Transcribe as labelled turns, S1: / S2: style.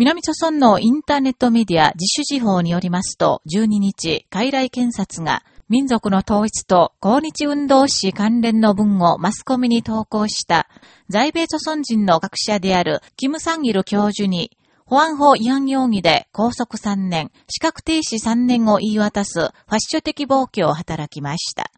S1: 南朝村のインターネットメディア自主事報によりますと、12日、海来検察が民族の統一と抗日運動史関連の文をマスコミに投稿した在米朝村人の学者であるキム・サンギル教授に保安法違反容疑で拘束3年、資格停止3年を言い渡すファッショ的暴挙を働きました。